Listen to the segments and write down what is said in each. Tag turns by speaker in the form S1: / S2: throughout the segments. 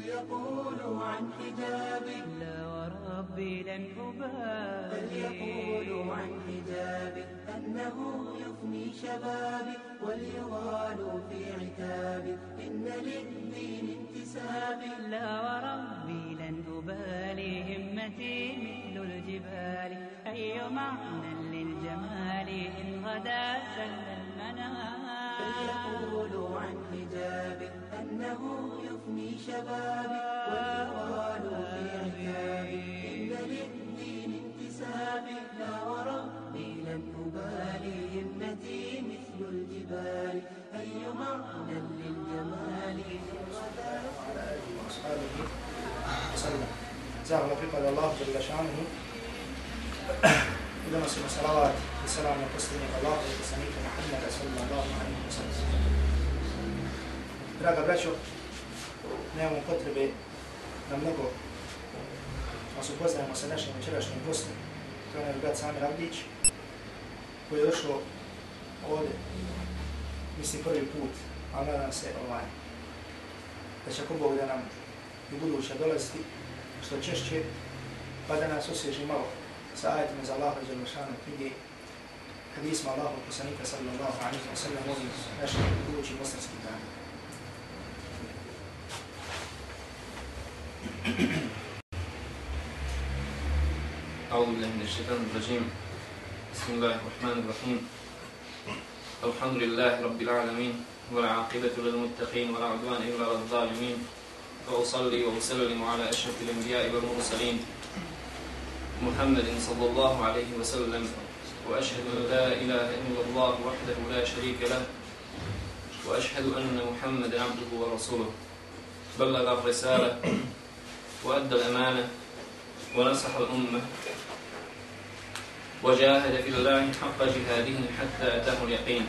S1: بل يقولوا عن حجابي.
S2: لا وربي لن أبالي.
S1: بل يقولوا عن حجابي أنه يفني شبابي. وليغالوا في عتابي. إن للدين انتسابي.
S2: لا وربي لن أبالي. همتي مثل الجبال. أي معنى للجمال إن غدا سل المنام
S1: فليقولوا عن حجابي أنه يفني شبابي وليغالوا في عتابي إن للدين انتسابي لا وربي لن أبالي همتي مثل الجبال أي معنى للجمال؟
S3: وأصحابه وسلم. زاهد pripada Allah جل شأنه. I donosimo salavat i salam na posljednjeg Allaha i poslanika Muhammeda sallallahu alaihi wa sallam. Draga braćo, nemamo potrebe da mnogo vas upoznajemo sa našim večerašnjim gostom. To je naš brat Samir Avdić, koji je došao ovdje, mislim prvi put, ali nadam se ovaj, da će ako Bog da nam i buduće dolaziti što češće, pa da nas osježi malo sa ajetima za Allaha i Đelešanu knjige, hadisma Allahu poslanika sallallahu alaihi wa sallam ovim našim budućim bosanskim danima.
S4: أعوذ بالله من الشيطان الرجيم. بسم الله الرحمن الرحيم. الحمد لله رب العالمين والعاقبة للمتقين ولا عدوان إلا على الظالمين. وأصلي وأسلم على أشرف الأنبياء والمرسلين. محمد صلى الله عليه وسلم وأشهد أن لا إله إلا الله وحده لا شريك له وأشهد أن محمدا عبده ورسوله. بلغ الرسالة وأدى الأمانة ونصح الأمة وجاهد في الله حق جهاده حتى أتاه اليقين.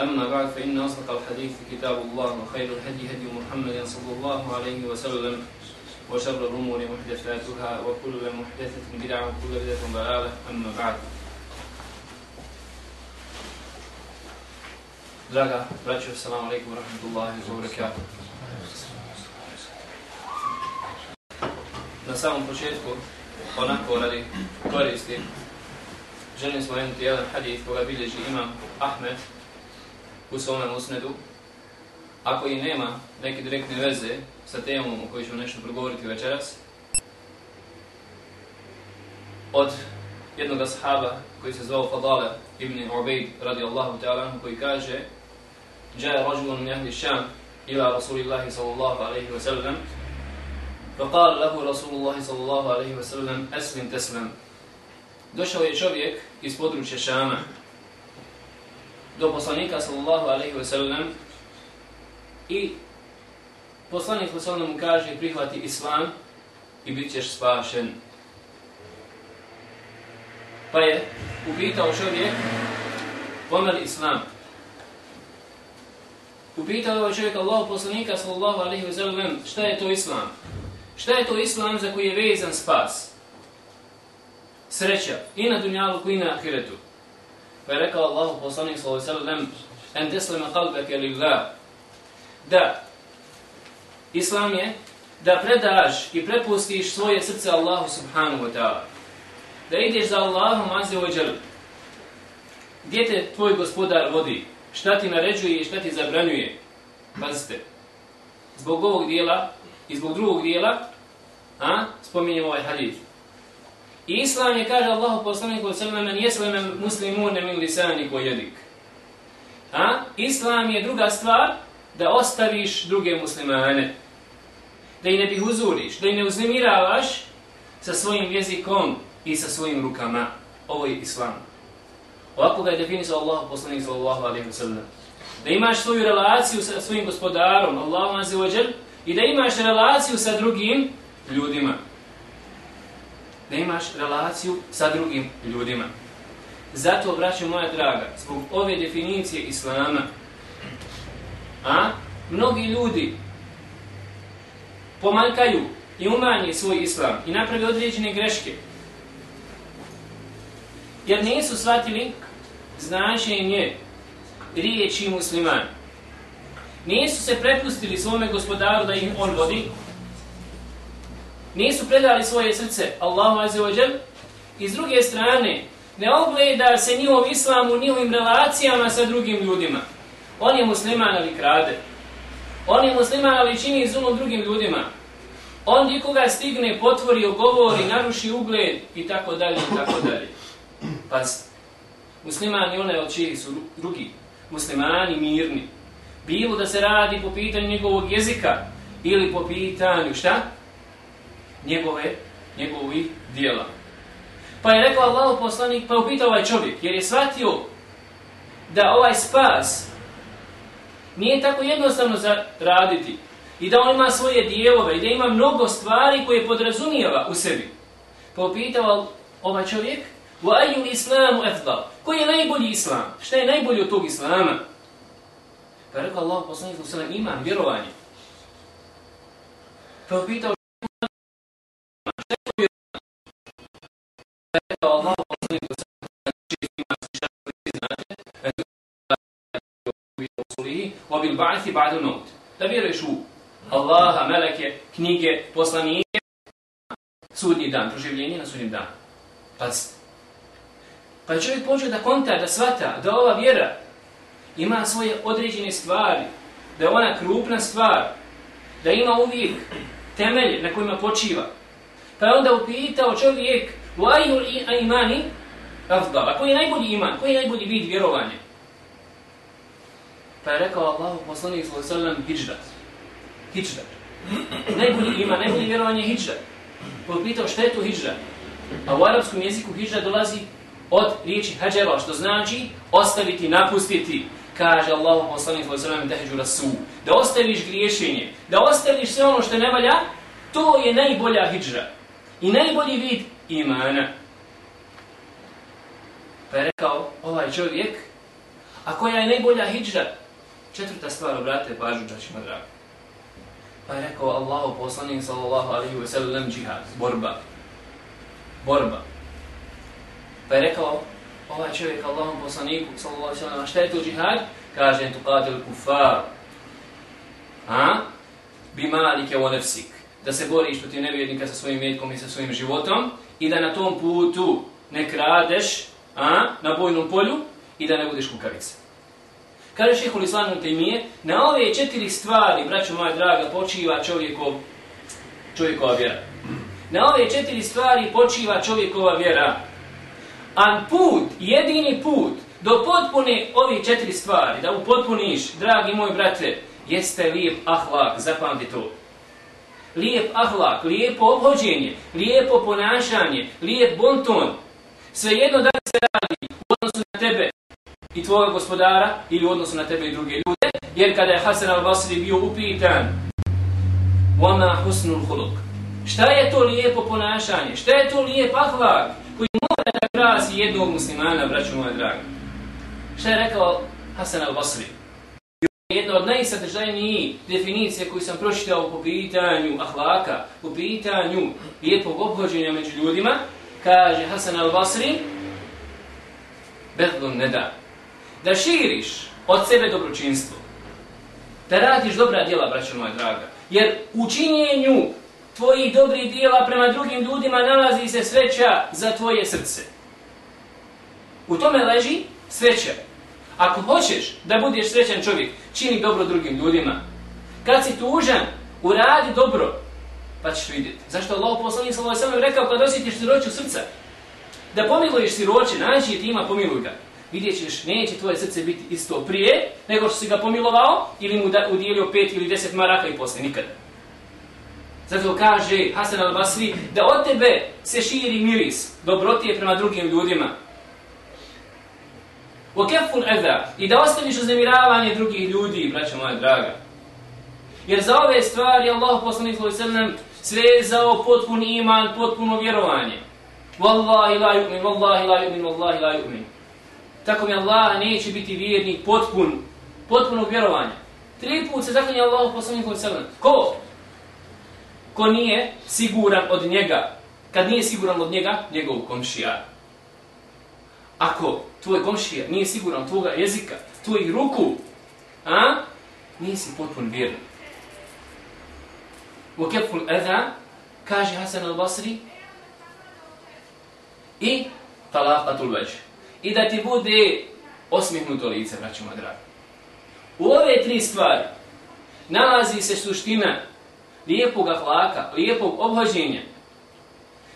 S4: أما بعد فإن أصدق الحديث كتاب الله وخير الهدي هدي محمد صلى الله عليه وسلم وشر الأمور محدثاتها وكل محدثة بدعة وكل بدعة ضلالة أما بعد Draga braćo, assalamu alaikum wa rahmatullahi wa barakatuh. Na samom početku, onako radi koristi, želim spomenuti jedan hadith koga bilježi imam Ahmed u svome musnedu, a koji nema neke direktne veze sa temom o kojoj ćemo nešto progovoriti večeras, od jednog sahaba koji se zvao Fadala ibn Ubaid radijallahu ta'ala koji kaže جاء رجل من أهل الشام إلى رسول الله صلى الله عليه وسلم فقال له رسول الله صلى الله عليه وسلم أسلم تسلم Došao je čovjek iz područja Šama do poslanika sallallahu alaihi wa sallam i poslanik sallallahu mu kaže prihvati islam i bit ćeš spašen. Pa je upitao čovjek pomeli islam. Upitao je čovjek Allah poslanika sallallahu alaihi wa sallam šta je to islam? Šta je to islam za koji je vezan spas? Sreća i na dunjalu i na ahiretu. Pa je rekao Allah poslanik sallallahu alaihi wa sallam en teslima kalbeke lillah da islam je da predaš i prepustiš svoje srce Allahu subhanahu wa ta'ala. Da ideš za Allahom azze wa jal. Gdje te tvoj gospodar vodi? Šta ti naređuje i šta ti zabranjuje? Pazite. Zbog ovog dijela i zbog drugog dijela a, spominjemo ovaj hadith. I Islam je, kaže Allahu poslaniku sallam, men jesleme muslimune min lisani ko jedik. A? Islam je druga stvar da ostaviš druge muslimane. Da ih ne bih uzuriš, da ih ne uznemiravaš sa svojim jezikom i sa svojim rukama. Ovo je Islam. Ovako ga je definisao Allah poslanik sallallahu alaihi wa sallam. Da imaš svoju relaciju sa svojim gospodarom, Allahom azze wa jal, i da imaš relaciju sa drugim ljudima. Da imaš relaciju sa drugim ljudima. Zato, braćo moja draga, zbog ove definicije Islama, a, mnogi ljudi pomankaju i umanje svoj Islam i napravi određene greške, jer nisu shvatili značenje riječi musliman. Nisu se prepustili svome gospodaru da ih on vodi. Nisu predali svoje srce Allahu azzawajal. wa. I s druge strane, ne ogleda se njihov islam u njihovim relacijama sa drugim ljudima. On je musliman ali krade. On je musliman ali čini zulom drugim ljudima. On di koga stigne, potvori, ogovori, naruši ugled i tako dalje i tako dalje. Pa muslimani one od čijih su drugi. Muslimani mirni. Bilo da se radi po pitanju njegovog jezika ili po pitanju šta? Njegove, njegovi dijela. Pa je rekao Allah poslanik, pa je upitao ovaj čovjek, jer je shvatio da ovaj spas nije tako jednostavno za raditi i da on ima svoje dijelove i da ima mnogo stvari koje podrazumijeva u sebi. Pa upitao ovaj čovjek, u aju islamu efdal, koji je najbolji islam? Šta je najbolji od tog islama? Pa je rekao Allah poslanik, imam vjerovanje. Pa je upitao pa Allah poslanik u وبال بعث بعد الموت da vjeruješ u Allaha, meleke, knjige, poslanike, sudnji dan, proživljenje na sudnjem danu. Pazite. Pa čovjek počeo da konta, da svata, da ova vjera ima svoje određene stvari, da je ona krupna stvar, da ima uvijek temelje na kojima počiva. Pa je onda upitao čovjek, Vaju imani afdal. A koji je najbolji iman? Koji je najbolji vid vjerovanja? Pa je rekao Allahu poslanik sellem hijđat. Hijđat. Najbolji iman, najbolji vjerovanje je. Pa pitao šta je to hijđat? A u arapskom jeziku hijđat dolazi od riječi hađera, što znači ostaviti, napustiti. Kaže Allah, poslanik sallam, da heđu rasu. Da ostaviš griješenje, da ostaviš sve ono što ne valja, to je najbolja hijđat. I najbolji vid imana. Pa je rekao ovaj čovjek, a koja je najbolja hijđa? Četvrta stvar, obratite pažu, čačima draga. Pa je rekao Allahu poslanik sallallahu alaihi wa sallam džihad, borba. Borba. Pa je rekao ovaj čovjek Allahom poslaniku sallallahu alaihi wa sallam, šta je to džihad? Kaže, tu qatil kufar. A? Bi malike wa nefsik. Da se boriš protiv nevjednika sa svojim metkom i sa svojim životom i da na tom putu ne kradeš a, na bojnom polju i da ne budeš kukavica. Kaže šehol islamu temije, na ove četiri stvari, braćo moja draga, počiva čovjekov, čovjekova vjera. Na ove četiri stvari počiva čovjekova vjera. A put, jedini put, do potpune ove četiri stvari, da upotpuniš, dragi moj brate, jeste lijep ahlak, zapamti to lijep ahlak, lijepo obhođenje, lijepo ponašanje, lijep bonton. Svejedno da se radi i tvojeg gospodara ili u odnosu na tebe i druge ljude, jer kada je Hasan al-Basri bio upitan وَمَا حُسْنُ الْحُلُقِ Šta je to lijepo ponašanje? Šta je to lijep ahlak koji mora da krasi jednog muslimana, braću moja draga? Šta je rekao Hasan al-Basri? jedna od najsadržajnijih definicija koju sam pročitao po pitanju ahlaka, po pitanju lijepog obhođenja među ljudima, kaže Hasan al-Basri, bedlun ne da. Da širiš od sebe dobročinstvo. Da radiš dobra djela, braćo moja draga. Jer u činjenju tvojih dobrih djela prema drugim ljudima nalazi se sreća za tvoje srce. U tome leži sreća. Ako hoćeš da budeš srećan čovjek, čini dobro drugim ljudima. Kad si tužan, uradi dobro, pa ćeš vidjeti. Zašto Allah poslanik sallallahu alejhi ve sellem rekao kad osjetiš siroću srca, da pomiluješ siroće, nađi ti ima pomiluj ga Vidjet ćeš, neće tvoje srce biti isto prije, nego što si ga pomilovao, ili mu da, udijelio pet ili deset maraka i posle, nikada. Zato kaže Hasan al-Basri da od tebe se širi miris, dobrotije prema drugim ljudima, وَكَفُّ الْأَذَا I da ostaviš uznemiravanje drugih ljudi, braćo moja draga. Jer za ove stvari Allah poslanih sallam svezao potpun iman, potpuno vjerovanje. Wallahi la yu'min, wallahi la yu'min, wallahi la yu'min. Tako mi Allah neće biti vjernik potpun, potpuno vjerovanja. Tri put se zaklinje Allah poslanih sallam. Ko? Ko nije siguran od njega? Kad nije siguran od njega, njegov komšija. Ako tvoj komšija nije siguran tvoga jezika, tvojih ruku, a? nisi potpun vjernik. Vokepul keful edha, kaže Hasan al-Basri, i talaqatul veđe. I da ti bude osmihnuto lice, braćo moja draga. U ove tri stvari nalazi se suština lijepog ahlaka, lijepog obhođenja,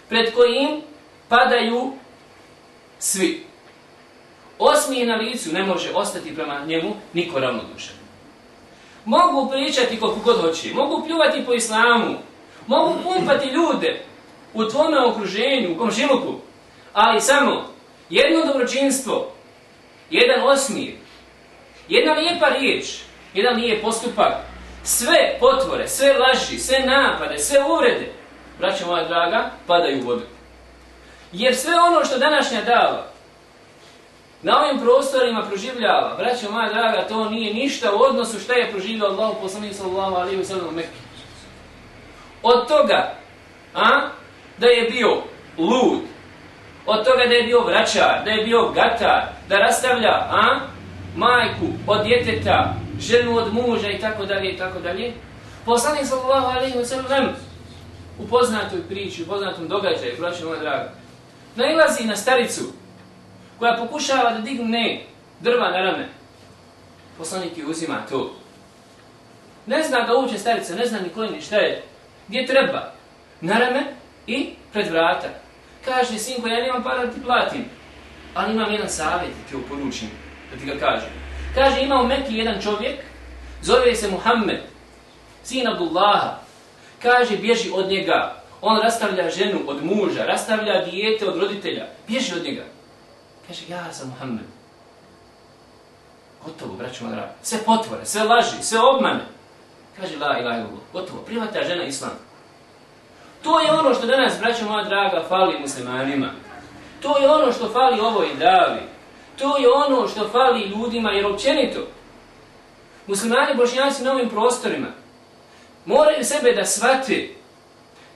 S4: pred kojim padaju svi. Osmih na licu ne može ostati prema njemu niko ravnodušan. Mogu pričati koliko god hoće, mogu pljuvati po islamu, mogu pumpati ljude u tvome okruženju, u komšiluku, ali samo jedno dobročinstvo, jedan osmir, jedna lijepa riječ, jedan lijep postupak, sve potvore, sve laži, sve napade, sve uvrede, braćo moja draga, padaju u vodu. Jer sve ono što današnja dava na ovim prostorima proživljava, braćo moja draga, to nije ništa u odnosu što je proživljao Allah poslanih sallallahu alaihi wa sallam u Mekke. Od toga, a, da je bio lud, od toga da je bio vraćar, da je bio gatar, da rastavlja, a, majku od djeteta, ženu od muža i tako dalje i tako dalje. Poslanik sallallahu alaihi wa sallam u poznatoj priči, u poznatom događaju, braća moja draga, nailazi na staricu koja pokušava da digne drva na rame. Poslanik je uzima to. Ne zna ga uče starica, ne zna nikoli ni šta je. Gdje treba? Na rame i pred vrata. Kaže, sinko, ja nemam para da ti platim. Ali imam jedan savjet, ti oporučim, da ti ga kažem. Kaže, ima u Mekki jedan čovjek, zove se Muhammed, sin Abdullaha. Kaže, bježi od njega. On rastavlja ženu od muža, rastavlja dijete od roditelja. Bježi od njega. Kaže, ja sam Muhammed. Gotovo, braću moja Sve potvore, sve laži, sve obmane. Kaže, la ilaha illallah. Gotovo, prihvata žena islam. To je ono što danas, braćo moja draga, fali muslimanima. To je ono što fali ovoj davi. To je ono što fali ljudima, jer općenito, muslimani bošnjaci na ovim prostorima moraju sebe da shvate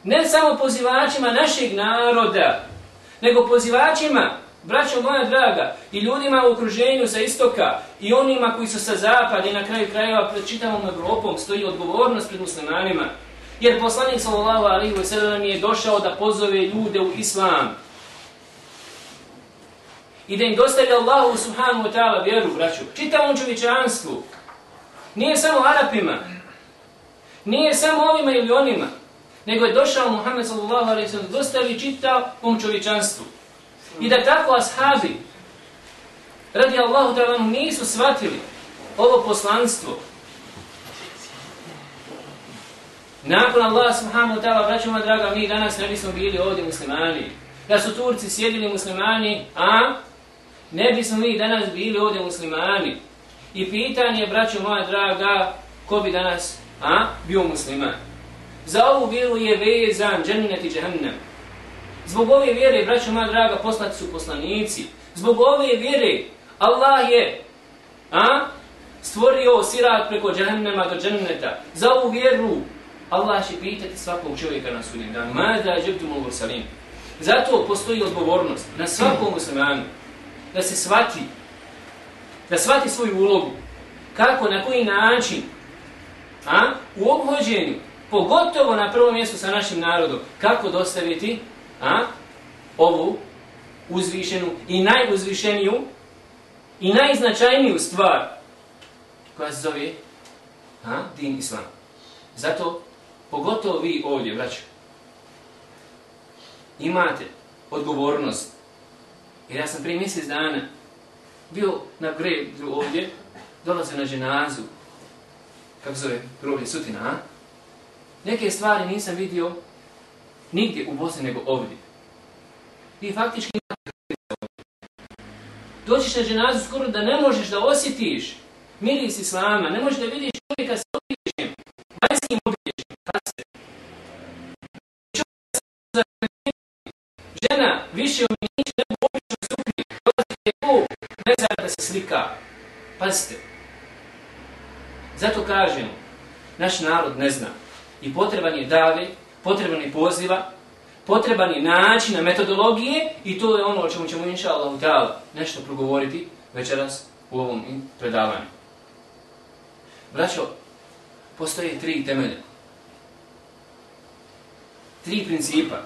S4: ne samo pozivačima našeg naroda, nego pozivačima braćo moja draga, i ljudima u okruženju sa istoka, i onima koji su sa zapada i na kraju krajeva pred čitavom Evropom stoji odgovornost pred muslimanima. Jer poslanik sallallahu alaihi wa sallam je došao da pozove ljude u islam. I da im dostavlja Allahu subhanahu wa ta'ala vjeru, braću, čitavom čovječanstvu. Nije samo Arapima, nije samo ovima ili onima, nego je došao Muhammed sallallahu alaihi wa sallam dostavi čitavom čovječanstvu. I da tako ashabi, radi Allahu ta'ala, nisu shvatili ovo poslanstvo. Nakon Allah subhanahu wa ta'ala, braćima draga, mi danas ne bismo bili ovdje muslimani. Da su Turci sjedili muslimani, a ne bismo mi danas bili ovdje muslimani. I pitanje, braćo moja draga, ko bi danas a, bio musliman? Za ovu vjeru je vezan džennet i džahannam. Zbog ove vjere, braćo moja draga, poslati su poslanici. Zbog ove vjere, Allah je a, stvorio sirat preko džahennema do dženneta. Za ovu vjeru, Allah će pitati svakog čovjeka na sudnjem danu. Mada je džebtu mogu salim. Zato postoji odgovornost na svakom muslimanu da se svati, da svati svoju ulogu. Kako, na koji način, a, u obhođenju, pogotovo na prvom mjestu sa našim narodom, kako dostaviti a, ovu uzvišenu i najuzvišeniju i najznačajniju stvar koja se zove a, din islam. Zato, pogotovo vi ovdje, braću, imate odgovornost. Jer ja sam prije mjesec dana bio na grebu ovdje, dolaze na ženazu, kako zove, groblje sutina, a? Neke stvari nisam vidio nigdje u Bosni nego ovdje. Vi faktički doćiš na ženazu skoro da ne možeš da osjetiš miris islama, ne možeš da vidiš čovjeka Pazite. Zato kažem, naš narod ne zna i potreban je dave, potreban je poziva, potreban je načina, metodologije i to je ono o čemu ćemo inša Allah nešto progovoriti večeras u ovom predavanju. Braćo, postoje tri temelja. Tri principa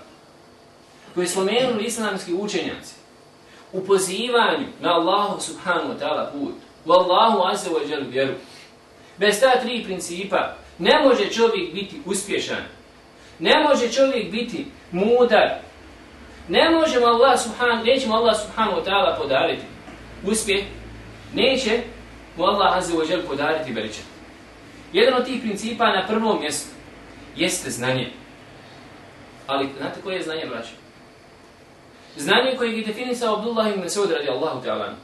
S4: koje spomenuli islamski učenjaci u pozivanju na Allahu subhanahu wa ta'ala put, u Allahu azza wa jalla vjeru. Bez ta tri principa ne može čovjek biti uspješan, ne može čovjek biti mudar, ne možemo Allah subhan, nećemo Allah subhanahu wa ta'ala podariti uspjeh, neće mu Allah azza wa jalla podariti veličan. Jedan od tih principa na prvom mjestu jeste znanje. Ali znate koje je znanje, braćo? Znanje koje je definisao Abdullah ibn Saud radijallahu ta'ala.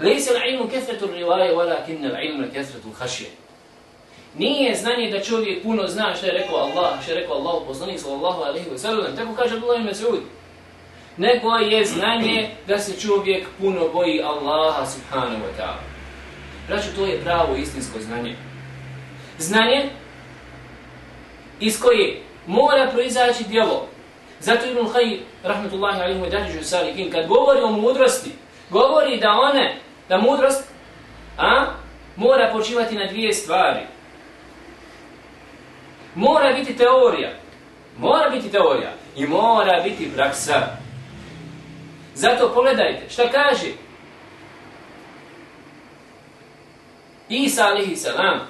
S4: Lejse l'ilmu kefretu rivaje, walakin l'ilmu kefretu hašje. Nije znanje da čovjek puno zna što je rekao Allah, što je rekao Allah, poslanik sallallahu alaihi wa sallam. Tako kaže Abdullah ibn Saud. Je znanje da se čovjek puno boji Allaha subhanahu wa ta'ala. Braću, to je pravo istinsko znanje. Znanje iz koje mora proizaći djelo. Zato Ibn Hayy, rahmetullahi alaihi wa dadiđu kad govori o mudrosti, govori da one, da mudrost, a, mora počivati na dvije stvari. Mora biti teorija. Mora biti teorija. I mora biti praksa. Zato pogledajte, šta kaže Isa alihi salam,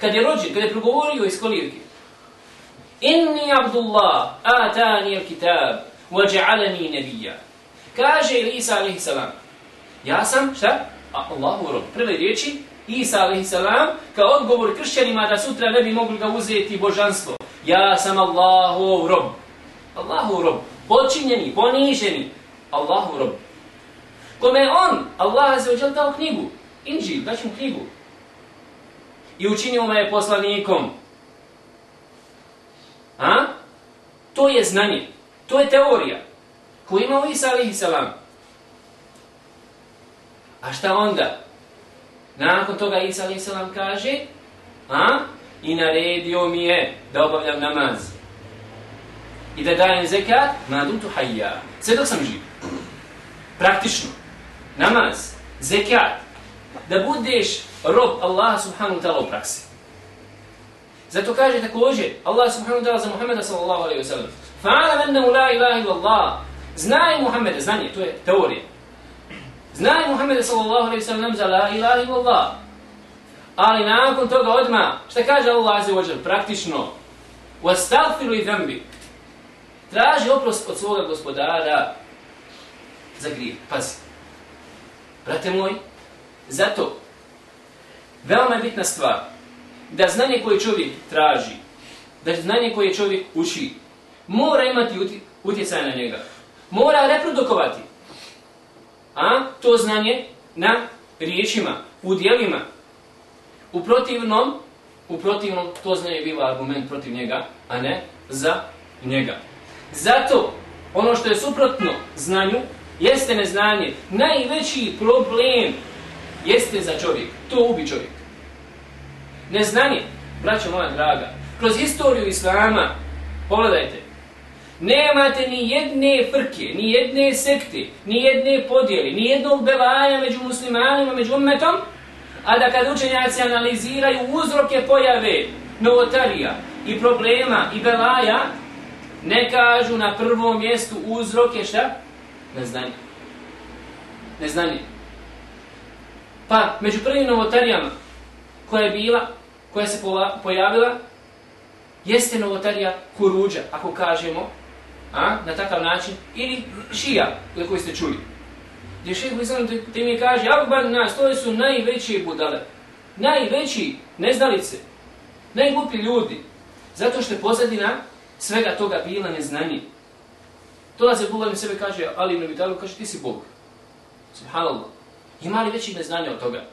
S4: kad je rođen, kad je progovorio iz kolirke, Inni Abdullah atani al-kitab wa ja'alani nabiyya. Kaže Isa alihi salam. Ja sam šta? Allahu rob. Prve riječi Isa a.s. salam kao odgovor kršćanima da sutra ne bi mogli ga uzeti božanstvo. Ja sam Allahu rob. Allahu rob. Počinjeni, poniženi. Allahu rob. Kome on, Allah azza dao knjigu, Inđil, daći mu knjigu. I učinio me poslanikom. A? To je znanje. To je teorija. Ko ima u Isa alihi salam. A šta onda? Nakon toga Isa a.s. kaže a? I naredio mi je da obavljam namaz. I da dajem zekat na dutu hajja. Sve dok sam živ. Praktično. Namaz. Zekat. Da budeš rob Allaha subhanahu wa ta'ala u praksi. Zato kaže također Allah subhanahu wa ta'ala za Muhammeda sallallahu alaihi wa sallam Fa'ala mennahu la ilaha illa Allah Znaj Muhammeda, znanje, to je teorija. Znaj Muhammeda sallallahu alaihi wa sallam za la ilaha illa Allah. Ali nakon toga odma šta kaže Allah azze wa jal, praktično, وَاسْتَغْفِرُ i dhambi. Traži oprost od svoga gospodara za grije. Pazi. Brate moj, zato, veoma je bitna stvar, da znanje koje čovjek traži, da znanje koje čovjek uči, mora imati utjecaj na njega. Mora reprodukovati. A to znanje na riječima, u dijelima. U protivnom, u protivnom to znanje biva argument protiv njega, a ne za njega. Zato ono što je suprotno znanju jeste neznanje. Najveći problem jeste za čovjek. To ubi čovjek. Neznanje, braćo moja draga, kroz historiju Islama, pogledajte, nemate ni jedne frke, ni jedne sekte, ni jedne podjeli, ni jednog belaja među muslimanima, među ummetom, a da kad učenjaci analiziraju uzroke pojave novotarija i problema i belaja, ne kažu na prvom mjestu uzroke šta? Neznanje. Neznanje. Pa, među prvim novotarijama, koja je bila, koja se pojavila, jeste novotarija kuruđa, ako kažemo, a, na takav način, ili šija, za koji ste čuli. Gdje šeho Islam te mi kaže, Abban nas, to su najveći budale, najveći neznalice, najglupi ljudi, zato što je pozadina svega toga bila neznanje. To da se Bula sebe kaže, ali ibn Vitalu, kaže, ti si Bog. Subhanallah. Ima li većih neznanja od toga?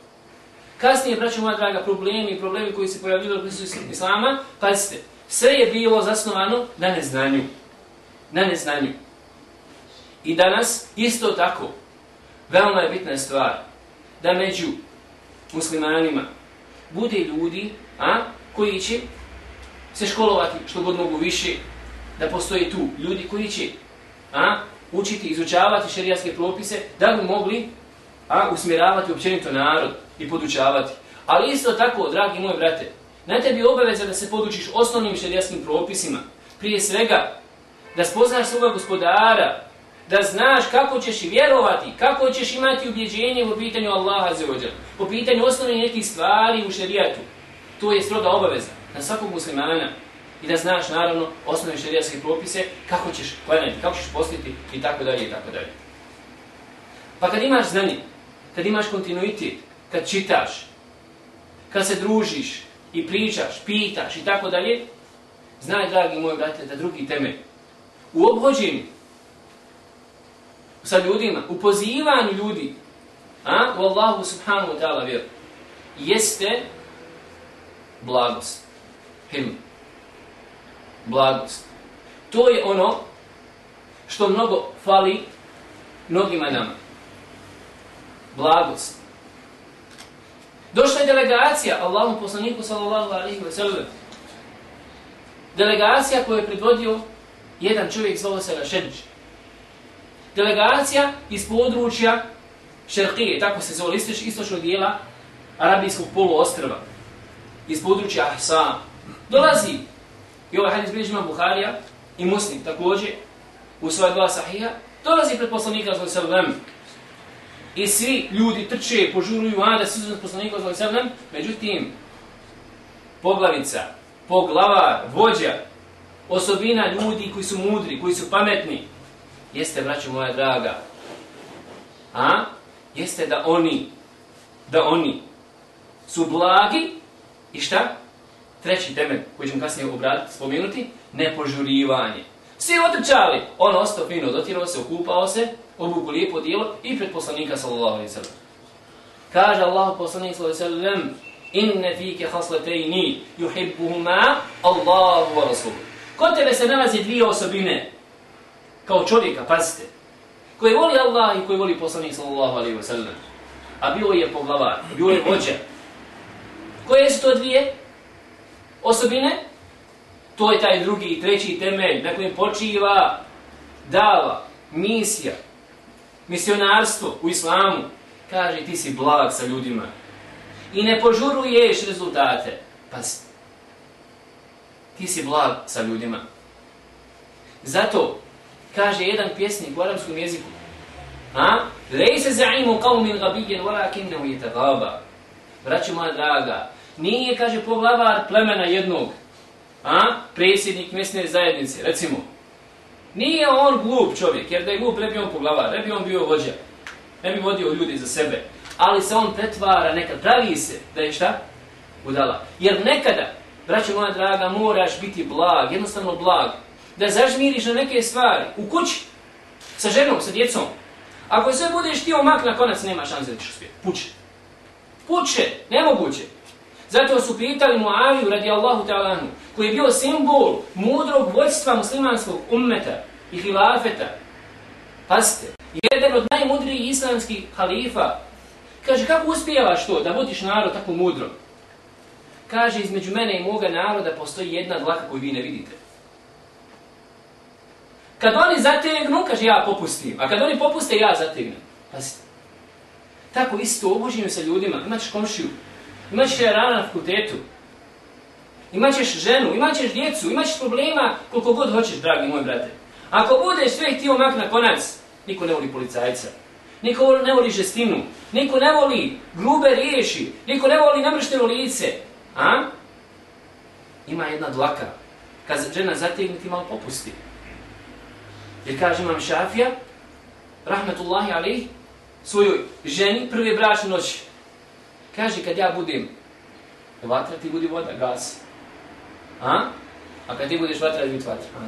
S4: Kasnije, braćo moja draga, problemi, problemi koji se pojavili u Islama, pazite, sve je bilo zasnovano na neznanju. Na neznanju. I danas, isto tako, veoma je bitna stvar, da među muslimanima bude ljudi a, koji će se školovati što god mogu više, da postoje tu ljudi koji će a, učiti, izučavati šerijatske propise, da bi mogli a, usmjeravati općenito narod i podučavati. Ali isto tako, dragi moji brate, na tebi je obaveza da se podučiš osnovnim šerijatskim propisima. Prije svega, da spoznaš svoga gospodara, da znaš kako ćeš vjerovati, kako ćeš imati ubjeđenje u pitanju Allaha zaođa, po pitanju osnovnih nekih stvari u šerijatu. To je stroga obaveza na svakog muslimana i da znaš naravno osnovne šerijatske propise kako ćeš klanjati, kako ćeš postiti i tako dalje i tako dalje. Pa kad imaš znanje, kad imaš kontinuitet, kad čitaš, kad se družiš i pričaš, pitaš i tako dalje, znaj, dragi moji brate, da drugi teme u obhođenju sa ljudima, u pozivanju ljudi, a, u Allahu subhanahu wa ta'ala vjeru, jeste blagost. Hilm. Blagost. To je ono što mnogo fali mnogima nama. Blagost. Došla je delegacija Allahu poslaniku sallallahu alaihi wa sallam. Delegacija koju je predvodio jedan čovjek zvao se Rašedić. Delegacija iz područja Šerqije, tako se zove istočnog dijela Arabijskog poluostrva iz područja Ahsa, dolazi, i ovaj hadis bilježi imam Buharija i Muslim također, u svoje dva sahija, dolazi pred poslanika za sallam, i svi ljudi trče, požuruju, a da se izuzme poslanika za međutim, poglavica, poglavar, vođa, osobina ljudi koji su mudri, koji su pametni, jeste, braćo moja draga, a? Jeste da oni, da oni su blagi I šta? Treći temelj koji ćemo kasnije obraditi, spomenuti, nepožurivanje. Svi otrčali, on ostao fino, dotirao se, okupao se, obuku lijepo dijelo i pred poslanika sallallahu alaihi sallam. Kaže Allah poslanik sallallahu alaihi sallam, inne fike hasletejni yuhibbuhuma Allahu wa rasuluhu. Kod tebe se nalazi dvije osobine, kao čovjeka, pazite, koji voli Allah i koji voli poslanik sallallahu alaihi wa sallam. A bio je poglavar, bio je vođa, Koje su to dvije osobine? To je taj drugi i treći temelj na kojem počiva dava, misija, misionarstvo u islamu. Kaže, ti si blag sa ljudima. I ne požuruješ rezultate. Pa ti si blag sa ljudima. Zato, kaže jedan pjesnik u arabskom jeziku, a? Lejse za'imu qavmin gabijen, walakinnehu yatagaba. Braćo moja draga, Nije, kaže, poglavar plemena jednog, a? Presjednik mjesne zajednice, recimo. Nije on glup čovjek, jer da je glup, ne bi on poglavar, ne bi on bio vođa. Ne bi vodio ljudi za sebe. Ali se on pretvara nekad, pravi se da je šta? Budala. Jer nekada, braćo moja draga, moraš biti blag, jednostavno blag. Da zažmiriš na neke stvari, u kući, sa ženom, sa djecom. Ako sve budeš ti omak, na konac nema šanse da ćeš uspjeti. Puće. Puće, nemoguće. Zato su pitali Muaviju radijallahu ta'ala koji je bio simbol mudrog vođstva muslimanskog ummeta i hilafeta. Pazite, jedan od najmudrijih islamskih halifa kaže kako uspijevaš to da vodiš narod tako mudro? Kaže između mene i moga naroda postoji jedna dlaka koju vi ne vidite. Kad oni zategnu, kaže ja popustim, a kad oni popuste, ja zategnem. Pazite. Tako isto oboženju sa ljudima, imaš komšiju, imaš rana na fakultetu, imaćeš ženu, imaćeš djecu, imaćeš problema koliko god hoćeš, dragi moj brate. Ako budeš sve htio mak na konac, niko ne voli policajca, niko ne voli žestinu, niko ne voli grube riješi, niko ne voli namršteno lice, a? Ima jedna dlaka, kad žena zategne ti malo popusti. Jer kaže imam šafija, rahmetullahi alaih, svojoj ženi prve bračne noći, Kaže, kad ja budem vatra, ti budi voda, gas. A? A kad ti budeš vatra, biti vatra. A?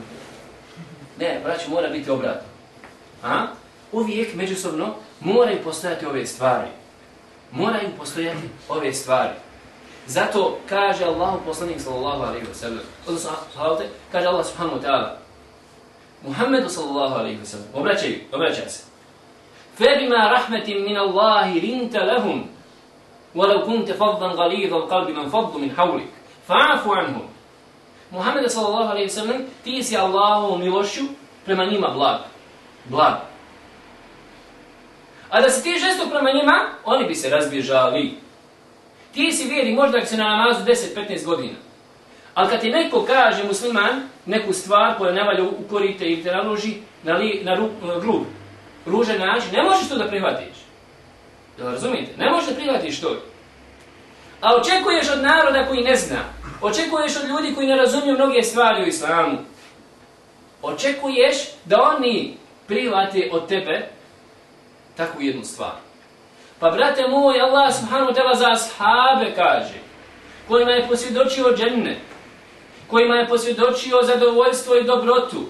S4: Ne, braću, mora biti obratno. A? Uvijek, međusobno, moraju postojati ove stvari. Moraju postojati ove stvari. Zato kaže Allah, poslanik sallallahu alaihi wa sallam, odnosno, sahalte, kaže Allah subhanahu wa ta'ala, Muhammedu sallallahu alaihi wa sallam, obraćaj, obraćaj se. فَبِمَا رَحْمَةٍ مِنَ اللَّهِ لِنْتَ لَهُمْ ولو كنت فظا غليظ القلب من فض من حولك فاعف عنهم Muhammed sallallahu alejhi ve sellem ti si Allahu milošću prema njima blag. Blag. A da si ti žestok prema njima, oni bi se razbježali. Ti si vjernik možda će se na namazu 10-15 godina. Ali kad ti neko kaže musliman neku stvar koja ne valja ukorite ili te naruži na, li, na ru, e, grub, ružan način, ne možeš to da prihvatiš. Jel razumijete? Ne možeš da prihvatiš to. A očekuješ od naroda koji ne zna, očekuješ od ljudi koji ne razumiju mnoge stvari u islamu, očekuješ da oni prihvate od tebe takvu jednu stvar. Pa brate moj, Allah subhanahu wa ta'ala za ashabe kaže, kojima je posvjedočio džennet, kojima je posvjedočio zadovoljstvo i dobrotu.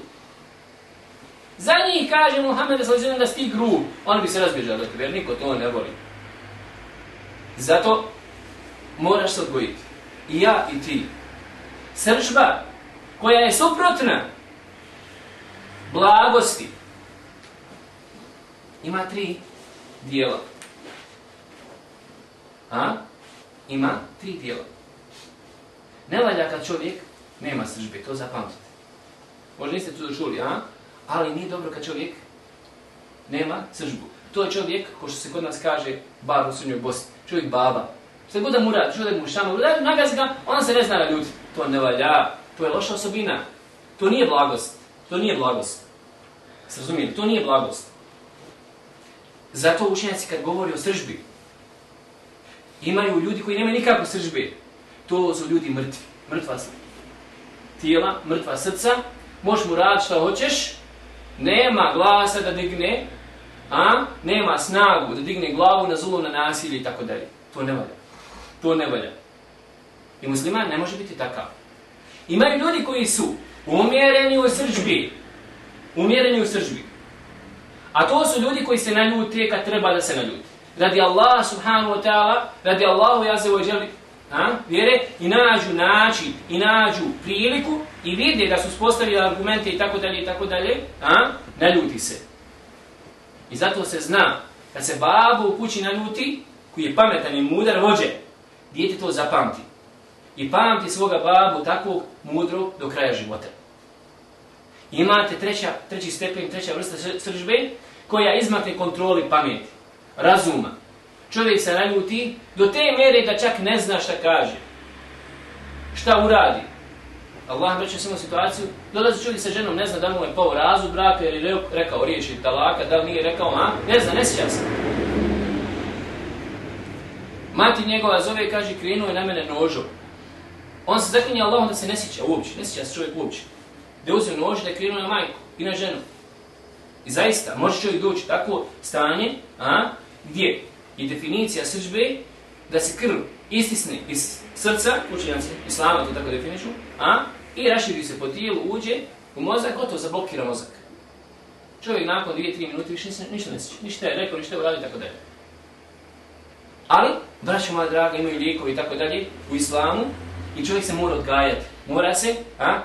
S4: Za njih kaže Muhammed s.a.v. da sti grub, on bi se razbježali, jer niko to ne voli. Zato moraš se odgojiti. I ja i ti. Sržba koja je suprotna blagosti ima tri dijela. A? Ima tri dijela. Ne valja kad čovjek nema sržbe, to zapamtite. Možda niste to čuli, a? Ali nije dobro kad čovjek nema sržbu. To je čovjek, ko što se kod nas kaže, bar u srednjoj Bosni, čovjek baba. Što god da mu radi, čovjek mu šama, da nagazi ga, ona se ne zna na ljudi. To ne valja, to je loša osobina. To nije blagost. To nije blagost. Se to nije blagost. Zato učenjaci kad govori o sržbi, imaju ljudi koji nemaju nikakve sržbe. To su ljudi mrtvi, mrtva tijela, mrtva srca. Možeš mu raditi što hoćeš, nema glasa da digne, a nema snagu da digne glavu na zulom, na nasilje i tako dalje. To ne valja. To ne valja. I musliman ne može biti takav. Imaju ljudi koji su umjereni u sržbi. Umjereni u sržbi. A to su ljudi koji se naljute kad treba da se naljute. Radi Allah subhanahu wa ta'ala, radi Allahu jaze wa jeli, a, vjere, i nađu način, i nađu priliku, i vide da su spostavili argumente i tako dalje, i tako dalje, a, naljuti se. I zato se zna, kad se babo u kući naljuti, koji je pametan i mudar vođe, dijete to zapamti. I pamti svoga babu takvog mudrog do kraja života. Imate treća, treći stepen, treća vrsta sržbe, koja izmakne kontroli pameti, razuma. Čovjek se naljuti do te mere da čak ne zna šta kaže. Šta uradi. Allah reče samo situaciju, dolazi čovjek sa ženom, ne zna da mu je pao razu braka, jer je rekao riječi talaka, da li nije rekao, a? Ne zna, ne sjeća se. Mati njegova zove i kaže, krenuo je na mene nožom. On se zaklinje Allahom da se ne sjeća uopće, ne sjeća se čovjek uopće. Da uzeo nož da je krenuo na majku i na ženu. I zaista, može čovjek doći tako stanje, a, gdje je definicija sržbe da se krv istisne iz srca, učenjaci islama to tako definišu, a, i raširi se po tijelu, uđe u mozak, gotovo zablokira mozak. Čovjek nakon 2-3 minuta više ništa ne sjeća, ništa je rekao, ništa je uradio, tako dalje. Ali, braćo moja draga, imaju lijekovi i tako dalje u islamu i čovjek se mora odgajati. Mora se, a,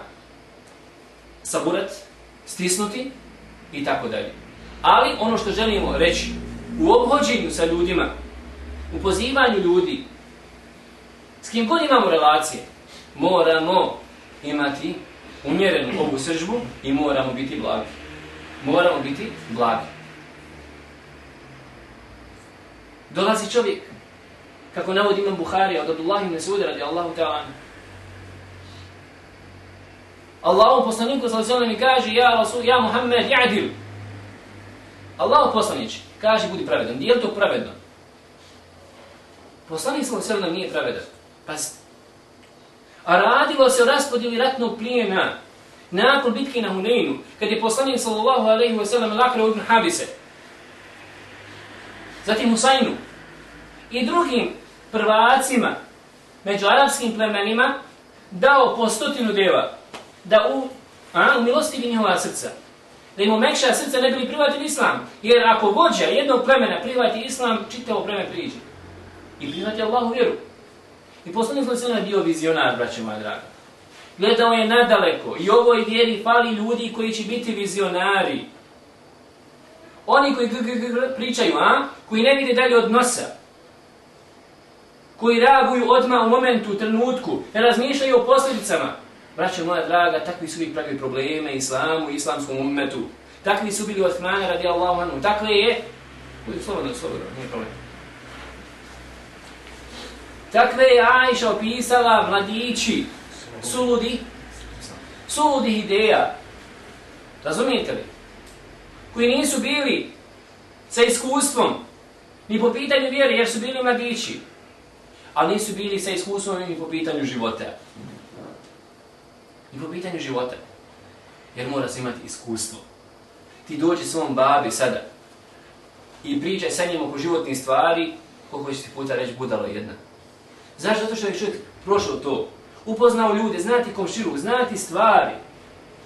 S4: saburat, stisnuti i tako dalje. Ali ono što želimo reći, u obhođenju sa ljudima, u pozivanju ljudi, s kim god imamo relacije, moramo imati umjerenu ovu sržbu i moramo biti blagi. Moramo biti blagi. Dolazi čovjek, kako navodi imam Buhari od Abdullah ibn Suda radi Allahu ta'ala Allahu poslaniku sallallahu alejhi kaže ja Rasul ja Muhammed ya'dil. Allah poslanici kaže budi pravedan. Je to pravedno? Poslanik sallallahu alejhi nije pravedan. Pa A radilo se o raspodjeli ratnog plijena nakon bitke na Huneinu, kad je poslanik sallallahu alejhi ve sellem lakrao ibn Habise. Zatim Husainu i drugim prvacima među arapskim plemenima dao po stotinu deva da u, a, u milosti njihova srca. Da im omekša srce ne bili prihvatili islam. Jer ako vođa jednog plemena prihvati islam, čitavo pleme priđe. I prihvati Allahu vjeru. I poslanik sam se bio vizionar, braće moja draga. Gledao je nadaleko i ovoj vjeri fali ljudi koji će biti vizionari. Oni koji g -g -g pričaju, a? koji ne vide dalje od nosa, koji reaguju odmah u momentu, u trenutku, ne razmišljaju o posljedicama. Braćo moja draga, takvi su uvijek pravi probleme islamu, i islamskom ummetu. Takvi su bili Osmane radijallahu anhu. Takve je... Budi slobodno, slobodno, nije problem. Takve je Ajša opisala mladići, suludi, suludi ideja. Razumijete li? Koji nisu bili sa iskustvom, ni po pitanju vjere, jer su bili mladići, ali nisu bili sa iskustvom ni po pitanju života i po pitanju života. Jer mora se imati iskustvo. Ti dođi svom babi sada i pričaj sa njim oko životnih stvari, koliko će ti puta reći budalo jedna. Zašto? Zato što je čovjek prošao to. Upoznao ljude, znati komširu, znati stvari.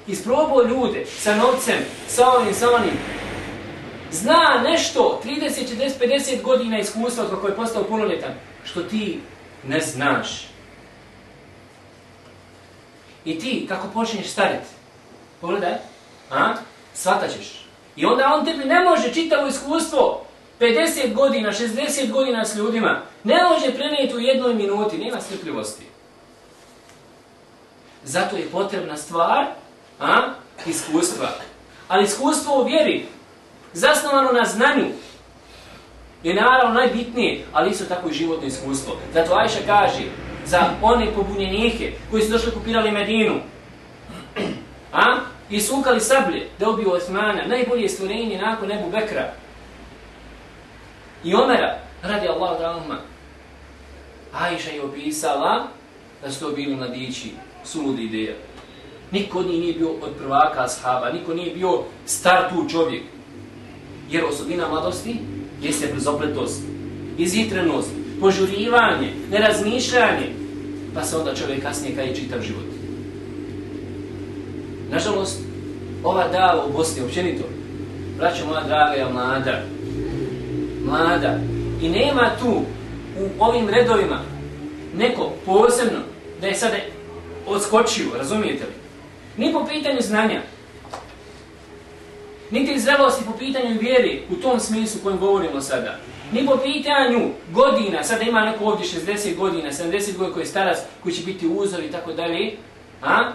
S4: Isprobao ljude sa novcem, sa onim, sa onim. Zna nešto, 30, 40, 50 godina iskustva od kako je postao punoljetan, što ti ne znaš. I ti, kako počneš stariti, pogledaj, a? svata ćeš. I onda on tebi ne može čitavo iskustvo 50 godina, 60 godina s ljudima, ne može prenijeti u jednoj minuti, nema strpljivosti. Zato je potrebna stvar, a? iskustva. Ali iskustvo u vjeri, zasnovano na znanju, je naravno najbitnije, ali isto tako i životno iskustvo. Zato Ajša kaže za one pobunjenike koji su došli kupirali Medinu, a? i sukali sablje da ubiju Osmana, najbolje stvorenje nakon Ebu Bekra, i Omera, radi Allah da umma. Ajša je opisala da su to bili mladići, suludi ideja. Niko od njih nije bio od prvaka ashaba, niko nije bio star tu čovjek. Jer osobina mladosti jeste brzopletost, izitrenost, požurivanje, nerazmišljanje, pa se onda čovjek kasnije kada čitav život. Nažalost, ova dava u Bosni, općenito, braćo moja draga, je mlada, mlada. I nema tu u ovim redovima neko posebno da je sada odskočio, razumijete li? Ni po pitanju znanja, niti zrelosti po pitanju vjeri u tom smislu kojem govorimo sada. Ni po pitanju godina, sada ima neko ovdje 60 godina, 70 godina koji je starac, koji će biti uzor i tako dalje, a?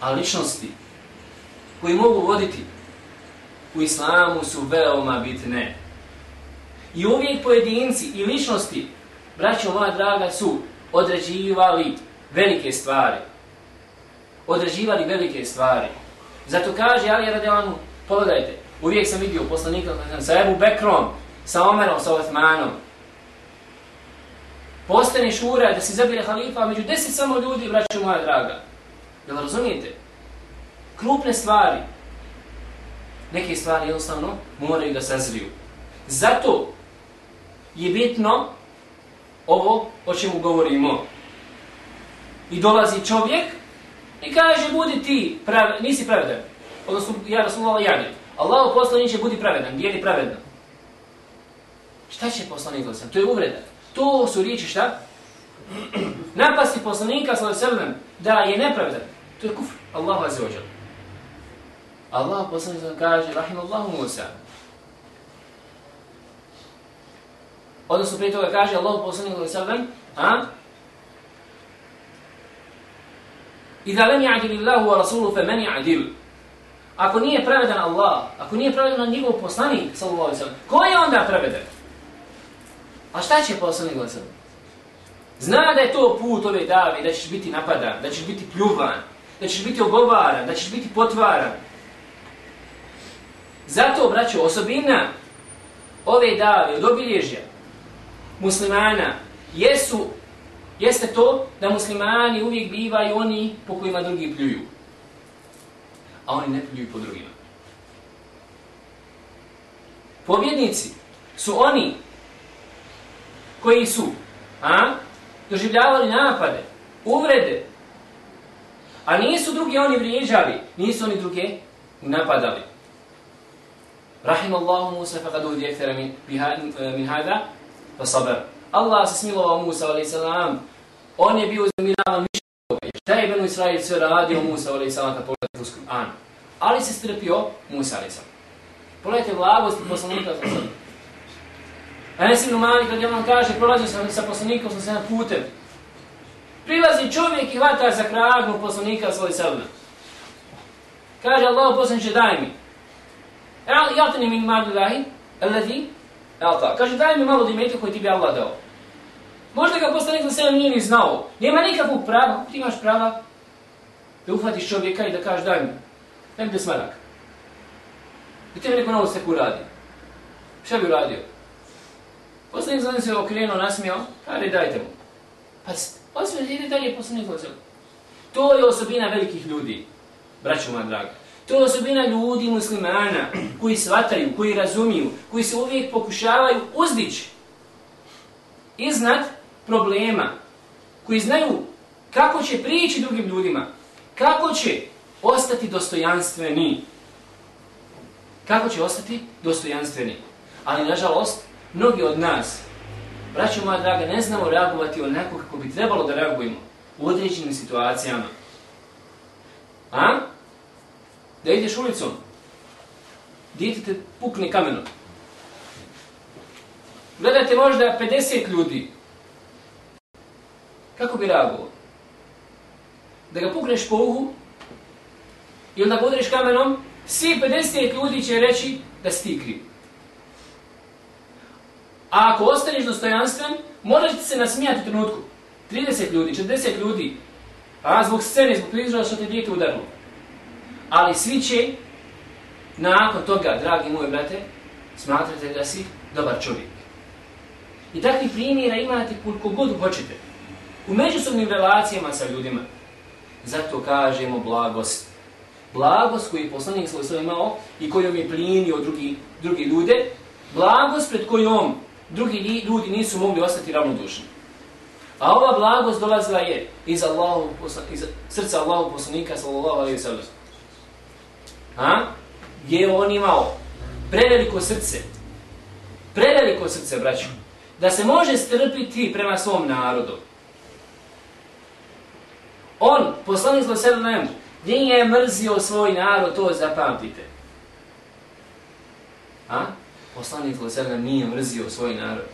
S4: A ličnosti koji mogu voditi u islamu su veoma bitne. I uvijek pojedinci i ličnosti, braćo moja draga, su određivali velike stvari. Određivali velike stvari. Zato kaže Ali Radevanu, pogledajte, uvijek sam vidio poslanika sa Ebu Bekrom, sa Omerom, sa Othmanom. Postane šura da se zabire halifa, među deset samo ljudi, braću moja draga. Jel razumijete? Krupne stvari. Neke stvari jednostavno moraju da sazriju. Zato je bitno ovo o čemu govorimo. I dolazi čovjek i kaže budi ti, prav, nisi pravedan. Odnosno, ja Rasulullah jadim. Allah poslanik će budi pravedan, dijeli pravedno. Šta će poslanik sallallahu To je uvreda. To su riječi šta? Napasti poslanika sallam da je nepravedan. To je kufr. Allahu azza wa jalla. Allah poslanik kaže, rahimallahu Musa, Odnosno prije toga kaže Allah poslanik sallallahu alejhi a? Iza lam ya'dil Allahu wa rasuluhu faman ya'dil? Ako nije pravedan Allah, ako nije pravedan njegov poslanik sallallahu alejhi ve sellem, ko je onda pravedan? A šta će poslanik alejhi sallam? Zna da je to put ove davi, da ćeš biti napadan, da ćeš biti pljuvan, da ćeš biti ogovaran, da ćeš biti potvaran. Zato, braćo, osobina ove dave od obilježja muslimana jesu, jeste to da muslimani uvijek bivaju oni po kojima drugi pljuju. A oni ne pljuju po drugima. Pobjednici su oni koji su a, doživljavali napade, uvrede, a nisu drugi oni vrijeđali, nisu oni druge napadali. Rahimallahu Musa faqad uhdi akthara min, min hada pa sabar. Allah se smilovao Musa, alaih salam, on je bio uzmiravan više toga. Šta je Benu Israel sve radio Musa, alaih salam, kad pogledate uz Kur'an? Ali se strpio Musa, alaih salam. Pogledajte blagost i poslanika, alaih Enes ibn Malik, kad vam kaže, prolazio sam sa poslanikom, sam se na putem. Prilazi čovjek i hvata za kragnu poslanika svoj selna. Kaže Allah poslaniče, daj mi. E, ja, ja te ne min madu dahi, alladhi Jel ta? Kaže, daj mi malo dimeta koji ti bi Allah dao. Možda ga poslanik za sebe nije ni znao. Nema nikakvog prava. Ti imaš prava da uhvatiš čovjeka i da kažeš daj mi. Daj mi te smarak. I tebi neko novo steku radi. Šta bi uradio? Poslanik za se okrenuo, nasmijao, ali dajte mu. Pa osmije, ide dalje poslanik za. To je osobina velikih ljudi, braću moja draga. To je osobina ljudi muslimana koji svataju, koji razumiju, koji se uvijek pokušavaju uzdići iznad problema, koji znaju kako će prići drugim ljudima, kako će ostati dostojanstveni. Kako će ostati dostojanstveni. Ali, nažalost, mnogi od nas, braćo moja draga, ne znamo reagovati onako kako bi trebalo da reagujemo u određenim situacijama. A? Da ideš ulicom, dijete te pukne kamenom. Gledajte možda 50 ljudi. Kako bi reagovao? Da ga pukneš po uhu i onda ga kamenom, svi 50 ljudi će reći da si ti kriv. A ako ostaneš dostojanstven, moraš se nasmijati u trenutku. 30 ljudi, 40 ljudi, a zbog scene, zbog prizora što te dijete udarilo. Ali svi će, nakon toga, dragi moji brate, smatrate da si dobar čovjek. I takvi primjera imate koliko god hoćete. U međusobnim relacijama sa ljudima. Zato kažemo blagost. Blagost koju je poslanik svoj svoj imao i kojom je plinio drugi, drugi ljude. Blagost pred kojom drugi ljudi nisu mogli ostati ravnodušni. A ova blagost dolazila je iz, Allahu, iz srca Allahu poslanika sallallahu alaihi sallam. A? Gdje je on imao preveliko srce. Preveliko srce, braću. Da se može strpiti prema svom narodu. On, poslanik sallallahu alaihi sallam, gdje je mrzio svoj narod, to zapamtite. A? Poslanik sallallahu nije mrzio svoj narod.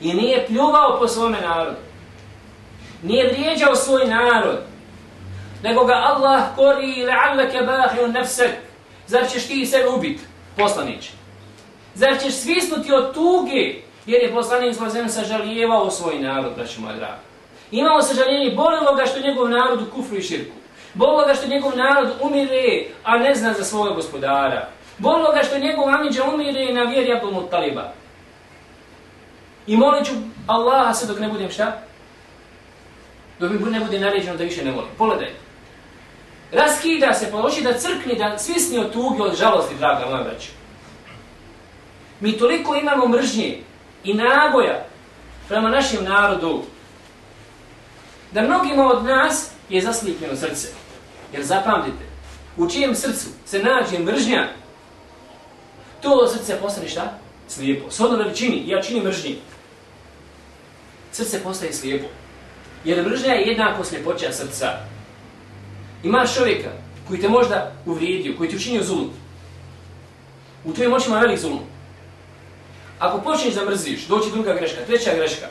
S4: I nije pljuvao po svome narodu. Nije vrijeđao svoj narod. Nego ga Allah kori le'allake bahiju nefsek. Zar ćeš ti se ubit, poslanić? Zar ćeš svisnuti od tuge? Jer je poslanik svoj sažalijevao svoj narod, braći moja draga. Imao sažaljenje, bolilo ga što njegov narod u kufru i širku. Bolilo ga što njegov narod umire, a ne zna za svoga gospodara. Volio ga što njegov amiđa umire na vjeri Abdul Muttaliba. I molit ću Allaha sve dok ne budem šta? Dok mi ne bude naređeno da više ne volim. Pogledaj. Raskida se, položi da crkni, da svisni od tuge, od žalosti, draga moja braća. Mi toliko imamo mržnje i nagoja prema našem narodu, da mnogima od nas je zaslipljeno srce. Jer zapamtite, u čijem srcu se nađe mržnja, to srce postane šta? Slijepo. Svodno veličini, ja činim mržnji. srce postaje slijepo. Jer mržnja je jednako sljepoća srca. Imaš čovjeka koji te možda uvrijedio, koji ti učinio zulum. U tvojim očima velik zulum. Ako počneš da mrziš, doći druga greška, treća greška,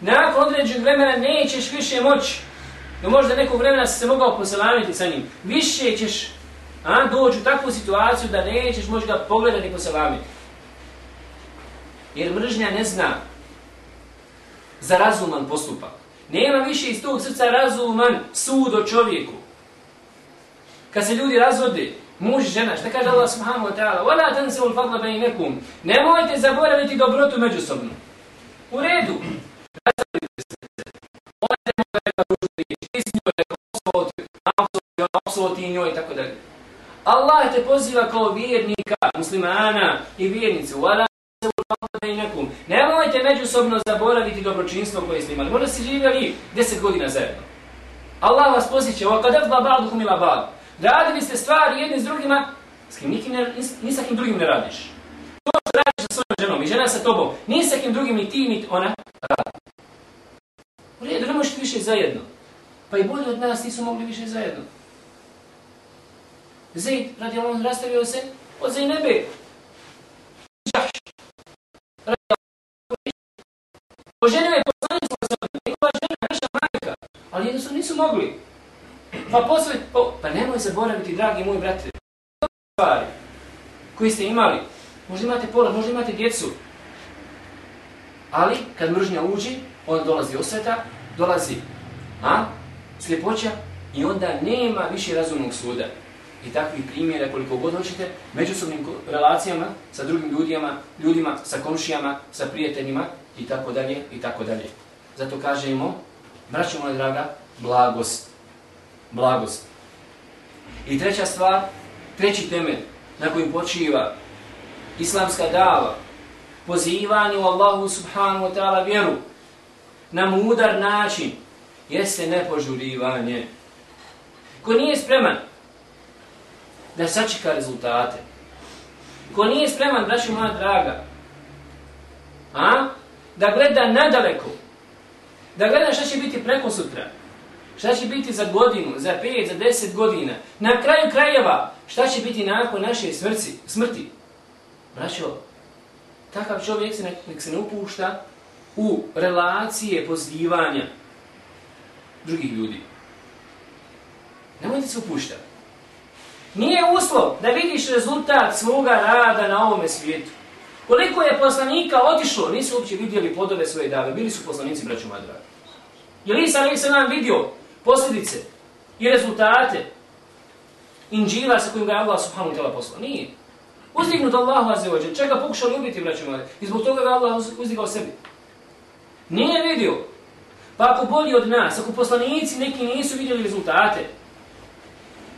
S4: nakon određenog vremena nećeš više moći, no možda nekog vremena si se mogao poselamiti sa njim, više ćeš a, doći u takvu situaciju da nećeš moći ga pogledati i poselamiti. Jer mržnja ne zna za razuman postupak. Nema više iz tog srca razuman sud o čovjeku. Kad se ljudi razvode, muž i žena, šta kaže Allah subhanahu wa ta'ala? وَلَا تَنْسَوُ الْفَضْلَ بَيْنَكُمْ Nemojte zaboraviti dobrotu međusobno. U redu. Razvojite se. Ona te može da ružiti, ti si njoj rekao, apsolutno njoj i tako dalje. Allah te poziva kao vjernika, muslimana i vjernicu. وَلَا Nemojte međusobno zaboraviti dobročinstvo koje ste imali. Možda ste živjeli deset godina zajedno. Allah vas posjeće, o kad evla ba'du humila ba'du. Radili ste stvari jedni s drugima, s kim nikim ne, ni sa kim drugim ne radiš. To što radiš sa svojom ženom i žena sa tobom, ni sa kim drugim ni ti, ni ona radi. U redu, ne možete više zajedno. Pa i bolji od nas nisu mogli više zajedno. Zaid, radi Allah, rastavio se od Zainebe. Oženio je poslanik sa pa sobom, njegova žena, naša majka, ali jednostavno nisu mogli. Pa posle, po, pa nemoj zaboraviti, dragi moji brate, stvari koji ste imali, možda imate pola, možda imate djecu. Ali, kad mržnja uđe, onda dolazi osveta, dolazi a, sljepoća i onda nema više razumnog suda. I takvih primjera koliko god hoćete, međusobnim relacijama sa drugim ljudima, ljudima, sa komšijama, sa prijateljima i tako dalje i tako dalje. Zato kažemo, braćo moja draga, blagost. Blagost. I treća stvar, treći temelj na kojim počiva islamska dava, pozivanje u Allahu subhanahu wa ta'ala vjeru na mudar način, jeste nepožurivanje. Ko nije spreman da sačeka rezultate, ko nije spreman, braću moja draga, a, da gleda nadaleko, da gleda šta će biti preko sutra, šta će biti za godinu, za pet, za deset godina, na kraju krajeva, šta će biti nakon naše smrci, smrti. Braćo, takav čovjek se ne, nek se ne upušta u relacije pozivanja drugih ljudi. Nemojte se upuštati. Nije uslov da vidiš rezultat svoga rada na ovome svijetu. Koliko je poslanika otišlo, nisu uopće vidjeli podove svoje dave. Bili su poslanici, braću Madra. Je li sam se nam vidio posljedice i rezultate inđila sa kojim ga je Allah subhanahu tela poslao? Nije. Uzdignut Allahu azeođe. Čega pokušao ljubiti, braću Madra? I zbog toga ga Allah uzdigao sebi. Nije vidio. Pa ako bolji od nas, ako poslanici neki nisu vidjeli rezultate,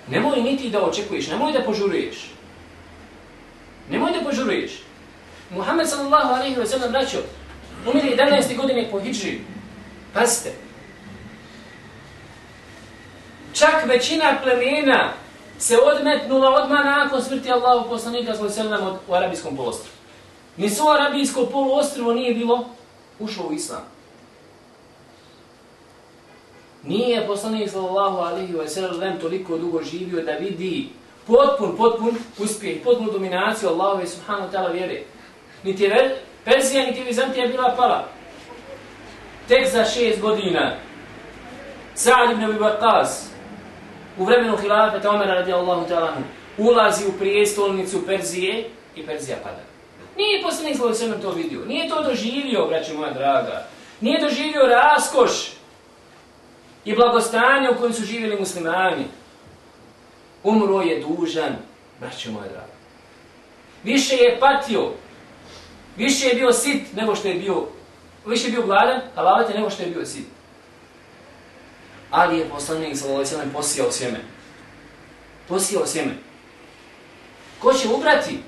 S4: nemoj niti da očekuješ, nemoj da požuruješ. Nemoj da požuruješ. Muhammed sallallahu alaihi wa sallam braćo, umiri 11. godine po hijri. Pazite. Čak većina plemena se odmetnula odmah nakon smrti Allahu poslanika sallallahu alaihi wa sallam u arabijskom polostrovu. Ni svo arabijsko poluostrvo nije bilo ušlo u islam. Nije poslanik sallallahu alaihi wa sallam toliko dugo živio da vidi potpun, potpun uspjeh, potpun dominaciju Allahove subhanahu ta'ala vjere niti je Persija, niti Vizantija bila pala. Tek za šest godina Sa'ad ibn Abi Waqqas u vremenu hilafeta Omera radijallahu ta'ala ulazi u prijestolnicu Perzije i Perzija pada. Nije poslanik sallallahu alaihi wa sellem to vidio. Nije to doživio, braće moja draga. Nije doživio raskoš i blagostanje u kojem su živjeli muslimani. Umro je dužan, braće moje drago. Više je patio Više je bio sit nego što je bio, više je bio gladan, halalite nego što je bio sit. Ali je poslanik sallallahu posijao sjeme. Posijao sjeme. Ko će ubrati?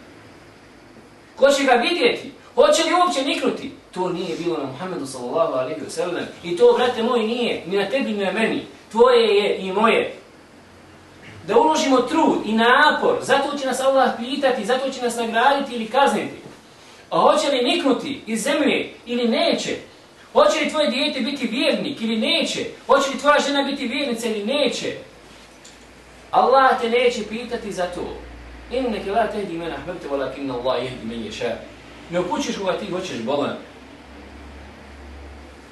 S4: Ko će ga vidjeti? Hoće li uopće niknuti? To nije bilo na Muhammedu sallallahu alejhi ve sellem. I to, brate moj, nije ni na tebi ni na meni. Tvoje je i moje. Da uložimo trud i napor, zato će nas Allah pitati, zato će nas nagraditi ili kazniti. A hoće li niknuti iz zemlje ili neće? Hoće li tvoje dijete biti vjernik ili neće? Hoće li tvoja žena biti vjernica ili neće? Allah te neće pitati za to. Inneke la tehdi mena ahbebte, walakin Allah jehdi men ješa. Ne upućiš koga ti hoćeš bolan.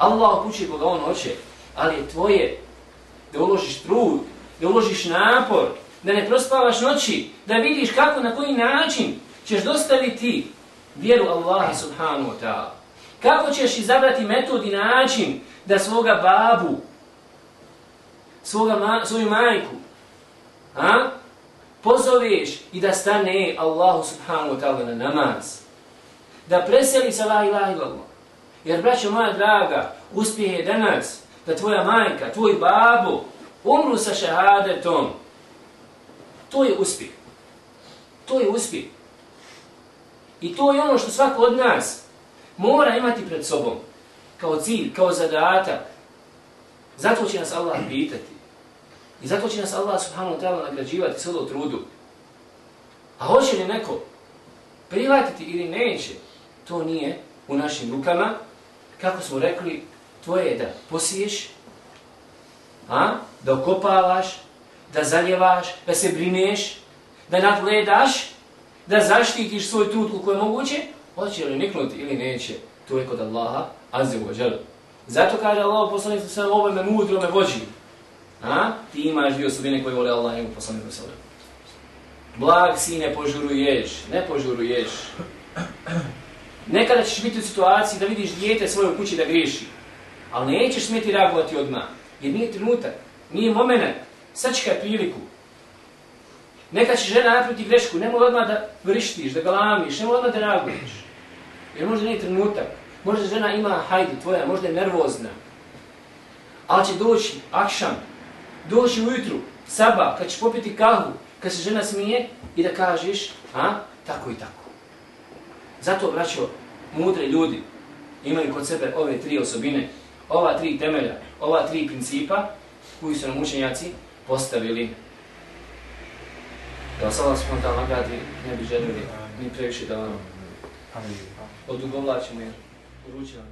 S4: Allah upući koga on hoće, ali je tvoje da uložiš trud, da uložiš napor, da ne prospavaš noći, da vidiš kako, na koji način ćeš dostaviti vjeru Allaha subhanahu wa ta'ala. Kako ćeš izabrati metod i način da svoga babu, svoga ma, svoju majku, a, pozoveš i da stane Allahu subhanahu wa ta'ala na namaz. Da preseli sa la ilaha illallah. Jer, braćo moja draga, uspjeh je danas da tvoja majka, tvoj babo umru sa šehadetom. To je uspjeh. To je uspjeh. I to je ono što svako od nas mora imati pred sobom kao cilj, kao zadatak. Zato će nas Allah pitati. I zato će nas Allah subhanahu wa ta'ala nagrađivati sve do trudu. A hoće li neko privatiti ili neće, to nije u našim rukama. Kako smo rekli, tvoje je da posiješ, a? da okopavaš, da zaljevaš, da se brineš, da nadgledaš, da zaštitiš svoj trud koliko je moguće, hoće li niknuti ili neće, to je kod Allaha, azze u ođelu. Zato kaže Allah poslanik sa sve me mudro me vođi. A? Ti imaš dvije osobine koje vole Allah i poslanik sa sve. Blag si ne požuruješ, ne požuruješ. Nekada ćeš biti u situaciji da vidiš dijete svoje u kući da griješi, ali nećeš smjeti reagovati odmah, jer nije trenutak, nije moment, sačekaj priliku. Neka će žena napraviti grešku, nemoj odmah da vrištiš, da galamiš, nemoj odmah da reaguješ. Jer možda nije trenutak, možda žena ima hajdu tvoja, možda je nervozna, ali će doći akšam, doći ujutru, saba, kad ćeš popiti kahu, kad se žena smije i da kažeš, a, tako i tako. Zato, braćo, mudre ljudi imaju kod sebe ove tri osobine, ova tri temelja, ova tri principa koji su nam učenjaci postavili. Da vas Allah spontan nagradi, ne bi želili ni previše da vam odugovlačimo jer uručavamo.